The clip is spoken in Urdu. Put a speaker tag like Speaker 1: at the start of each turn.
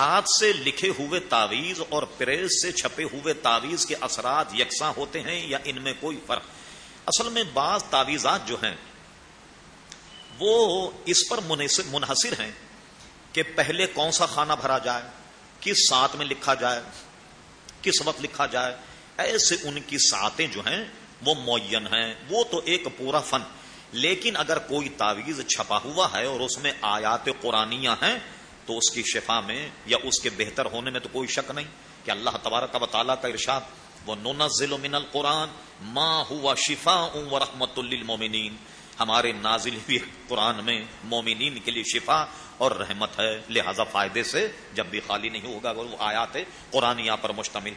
Speaker 1: ہاتھ سے لکھے ہوئے تعویز اور پریس سے چھپے ہوئے تعویز کے اثرات یکساں ہوتے ہیں یا ان میں کوئی فرق؟ اصل میں بعض تعویزات جو ہیں، وہ اس پر منحصر ہیں کہ پہلے کون سا کھانا بھرا جائے، کس ساتھ میں لکھا جائے، کس وقت لکھا جائے، ایسے ان کی ساتیں جو ہیں وہ معین ہیں، وہ تو ایک پورا فن۔ لیکن اگر کوئی تعویذ چھپا ہوا ہے اور اس میں آیات قرآنیاں ہیں تو اس کی شفا میں یا اس کے بہتر ہونے میں تو کوئی شک نہیں کہ اللہ تبارک و تعالیٰ کا ارشاد وہ نونا ضلع من القرآن ماں ہوا شفا و رحمت للمومنین ہمارے نازل ہوئے قرآن میں مومنین کے لیے شفا اور رحمت ہے، لہذا فائدے سے جب بھی خالی نہیں ہوگا وہ آیات قرآن یہاں پر مشتمل۔